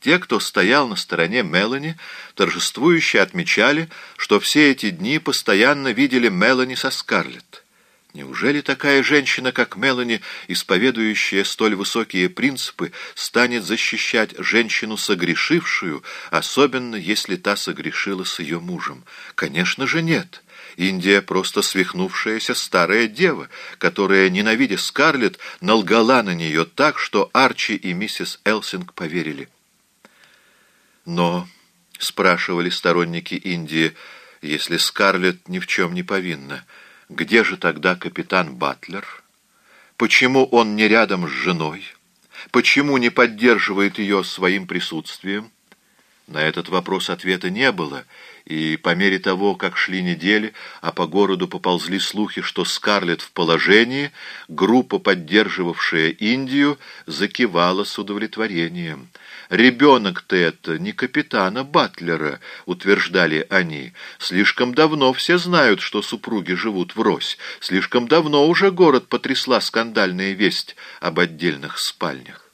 Те, кто стоял на стороне Мелани, торжествующе отмечали, что все эти дни постоянно видели Мелани со Скарлетт. Неужели такая женщина, как Мелани, исповедующая столь высокие принципы, станет защищать женщину согрешившую, особенно если та согрешила с ее мужем? Конечно же нет. Индия просто свихнувшаяся старая дева, которая, ненавидя Скарлетт, налгала на нее так, что Арчи и миссис Элсинг поверили. Но, спрашивали сторонники Индии, если Скарлетт ни в чем не повинна, где же тогда капитан Батлер? Почему он не рядом с женой? Почему не поддерживает ее своим присутствием? На этот вопрос ответа не было, и по мере того, как шли недели, а по городу поползли слухи, что Скарлетт в положении, группа, поддерживавшая Индию, закивала с удовлетворением. «Ребенок-то это не капитана Батлера», — утверждали они. «Слишком давно все знают, что супруги живут врозь. Слишком давно уже город потрясла скандальная весть об отдельных спальнях».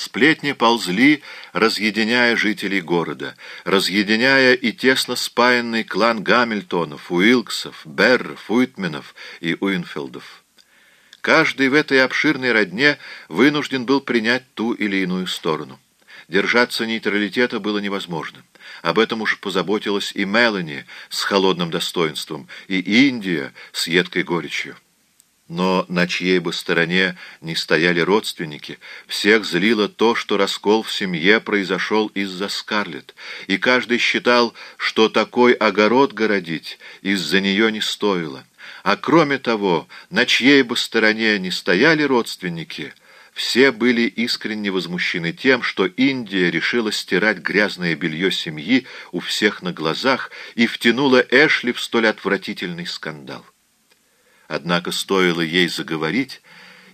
Сплетни ползли, разъединяя жителей города, разъединяя и тесно спаянный клан Гамильтонов, Уилксов, Берров, Уитменов и Уинфилдов. Каждый в этой обширной родне вынужден был принять ту или иную сторону. Держаться нейтралитета было невозможно. Об этом уж позаботилась и Мелани с холодным достоинством, и Индия с едкой горечью. Но на чьей бы стороне ни стояли родственники, всех злило то, что раскол в семье произошел из-за Скарлетт, и каждый считал, что такой огород городить из-за нее не стоило. А кроме того, на чьей бы стороне ни стояли родственники, все были искренне возмущены тем, что Индия решила стирать грязное белье семьи у всех на глазах и втянула Эшли в столь отвратительный скандал. Однако стоило ей заговорить,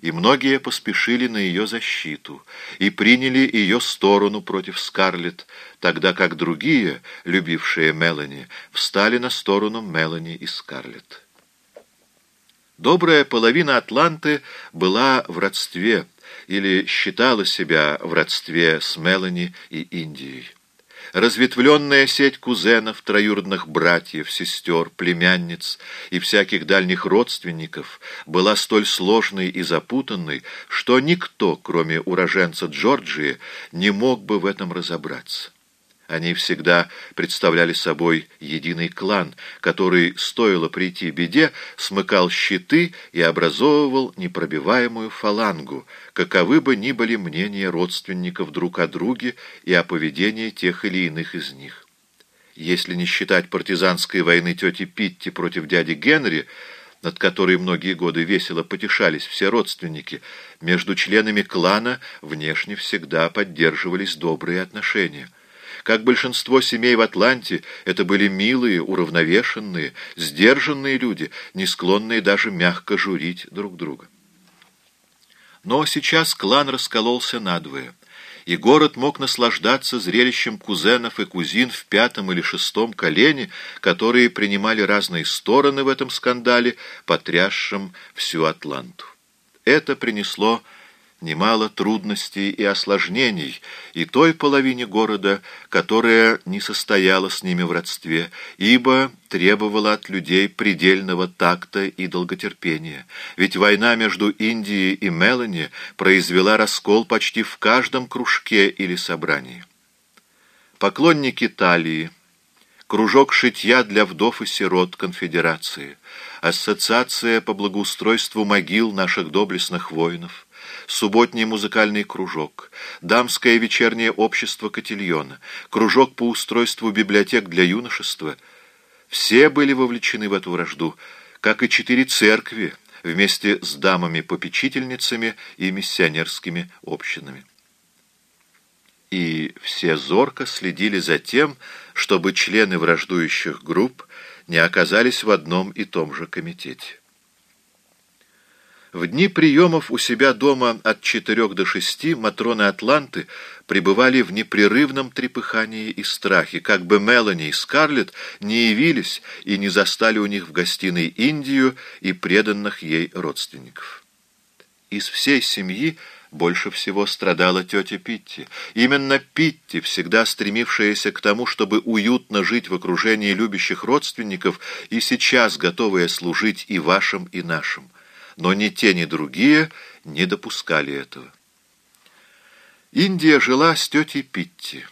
и многие поспешили на ее защиту и приняли ее сторону против Скарлетт, тогда как другие, любившие Мелани, встали на сторону Мелани и Скарлетт. Добрая половина Атланты была в родстве или считала себя в родстве с Мелани и Индией. Разветвленная сеть кузенов, троюродных братьев, сестер, племянниц и всяких дальних родственников была столь сложной и запутанной, что никто, кроме уроженца Джорджии, не мог бы в этом разобраться. Они всегда представляли собой единый клан, который, стоило прийти беде, смыкал щиты и образовывал непробиваемую фалангу, каковы бы ни были мнения родственников друг о друге и о поведении тех или иных из них. Если не считать партизанской войны тети Питти против дяди Генри, над которой многие годы весело потешались все родственники, между членами клана внешне всегда поддерживались добрые отношения. Как большинство семей в Атланте, это были милые, уравновешенные, сдержанные люди, не склонные даже мягко журить друг друга. Но сейчас клан раскололся надвое, и город мог наслаждаться зрелищем кузенов и кузин в пятом или шестом колене, которые принимали разные стороны в этом скандале, потрясшем всю Атланту. Это принесло немало трудностей и осложнений и той половине города, которая не состояла с ними в родстве, ибо требовала от людей предельного такта и долготерпения. Ведь война между Индией и Мелани произвела раскол почти в каждом кружке или собрании. Поклонники Талии, кружок шитья для вдов и сирот конфедерации, ассоциация по благоустройству могил наших доблестных воинов, субботний музыкальный кружок, дамское вечернее общество котельона, кружок по устройству библиотек для юношества. Все были вовлечены в эту вражду, как и четыре церкви, вместе с дамами-попечительницами и миссионерскими общинами. И все зорко следили за тем, чтобы члены враждующих групп не оказались в одном и том же комитете. В дни приемов у себя дома от четырех до шести Матроны Атланты пребывали в непрерывном трепыхании и страхе, как бы Мелани и Скарлетт не явились и не застали у них в гостиной Индию и преданных ей родственников. из всей семьи больше всего страдала тетя Питти. Именно Питти, всегда стремившаяся к тому, чтобы уютно жить в окружении любящих родственников и сейчас готовая служить и вашим, и нашим. Но ни те, ни другие не допускали этого. Индия жила с тетей Питти.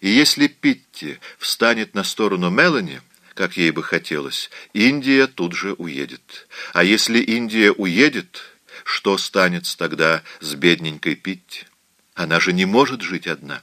И если Питти встанет на сторону Мелани, как ей бы хотелось, Индия тут же уедет. А если Индия уедет, что станет тогда с бедненькой Питти? Она же не может жить одна.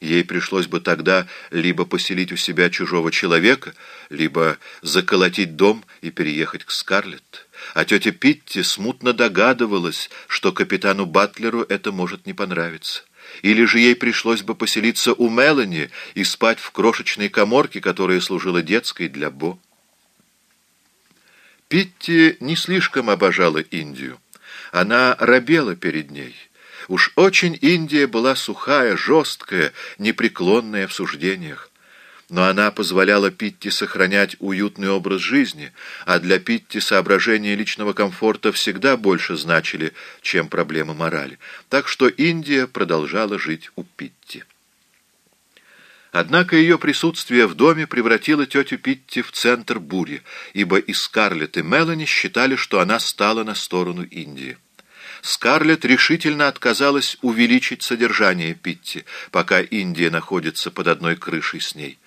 Ей пришлось бы тогда либо поселить у себя чужого человека, либо заколотить дом и переехать к Скарлетт. А тетя Питти смутно догадывалась, что капитану Батлеру это может не понравиться. Или же ей пришлось бы поселиться у Мелани и спать в крошечной коморке, которая служила детской для Бо. Питти не слишком обожала Индию. Она робела перед ней. Уж очень Индия была сухая, жесткая, непреклонная в суждениях но она позволяла Питти сохранять уютный образ жизни, а для Питти соображения личного комфорта всегда больше значили, чем проблемы морали. Так что Индия продолжала жить у Питти. Однако ее присутствие в доме превратило тетю Питти в центр бури, ибо и Скарлетт, и Мелани считали, что она стала на сторону Индии. Скарлетт решительно отказалась увеличить содержание Питти, пока Индия находится под одной крышей с ней.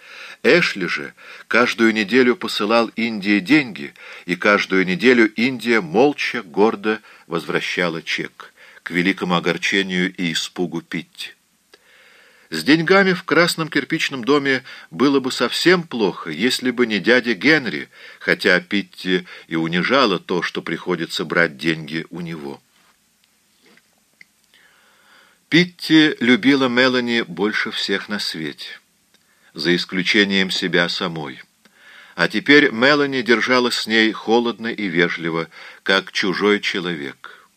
Эшли же каждую неделю посылал Индии деньги, и каждую неделю Индия молча, гордо возвращала чек, к великому огорчению и испугу Питти. С деньгами в красном кирпичном доме было бы совсем плохо, если бы не дядя Генри, хотя Питти и унижала то, что приходится брать деньги у него. Питти любила Мелани больше всех на свете за исключением себя самой. А теперь Мелани держалась с ней холодно и вежливо, как чужой человек.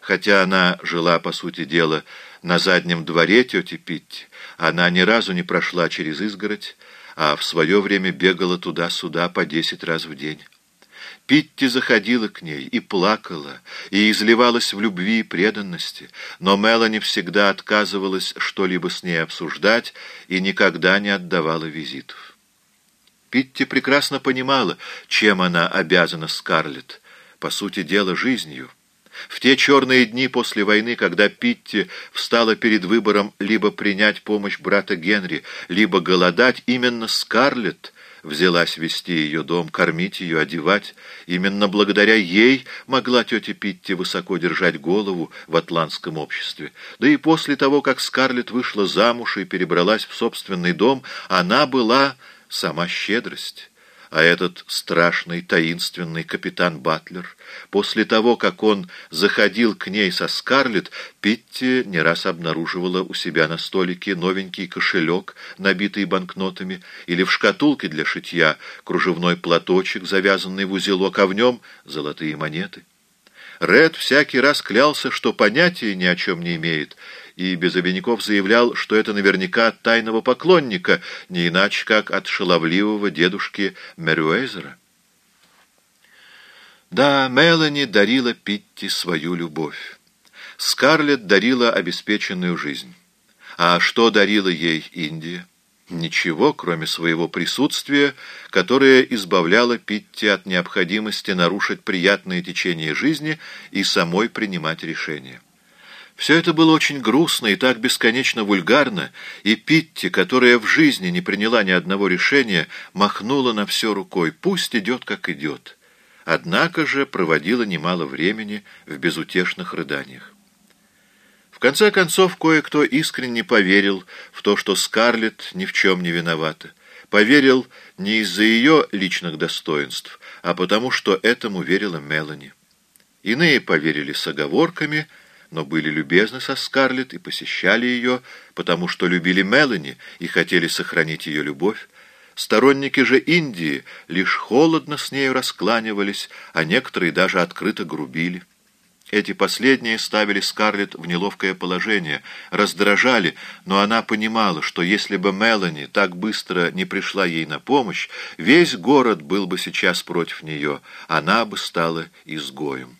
Хотя она жила, по сути дела, на заднем дворе тети Питти, она ни разу не прошла через изгородь, а в свое время бегала туда-сюда по десять раз в день. Питти заходила к ней и плакала, и изливалась в любви и преданности, но Мелани всегда отказывалась что-либо с ней обсуждать и никогда не отдавала визитов. Питти прекрасно понимала, чем она обязана Скарлетт, по сути дела, жизнью. В те черные дни после войны, когда Питти встала перед выбором либо принять помощь брата Генри, либо голодать, именно Скарлетт взялась вести ее дом, кормить ее, одевать. Именно благодаря ей могла тетя Питти высоко держать голову в атлантском обществе. Да и после того, как Скарлетт вышла замуж и перебралась в собственный дом, она была сама щедрость а этот страшный, таинственный капитан Батлер, после того, как он заходил к ней со Скарлетт, Питти не раз обнаруживала у себя на столике новенький кошелек, набитый банкнотами, или в шкатулке для шитья кружевной платочек, завязанный в узелок, а в нем золотые монеты. Ред всякий раз клялся, что понятия ни о чем не имеет, и без обиняков заявлял, что это наверняка от тайного поклонника, не иначе как от шаловливого дедушки Мерюэзера. Да, Мелани дарила Питти свою любовь. Скарлетт дарила обеспеченную жизнь. А что дарила ей Индия? Ничего, кроме своего присутствия, которое избавляло Питти от необходимости нарушить приятное течение жизни и самой принимать решения. Все это было очень грустно и так бесконечно вульгарно, и Питти, которая в жизни не приняла ни одного решения, махнула на все рукой «пусть идет, как идет». Однако же проводила немало времени в безутешных рыданиях. В конце концов, кое-кто искренне поверил в то, что Скарлетт ни в чем не виновата. Поверил не из-за ее личных достоинств, а потому что этому верила Мелани. Иные поверили с оговорками – но были любезны со Скарлетт и посещали ее, потому что любили Мелани и хотели сохранить ее любовь. Сторонники же Индии лишь холодно с нею раскланивались, а некоторые даже открыто грубили. Эти последние ставили Скарлетт в неловкое положение, раздражали, но она понимала, что если бы Мелани так быстро не пришла ей на помощь, весь город был бы сейчас против нее, она бы стала изгоем.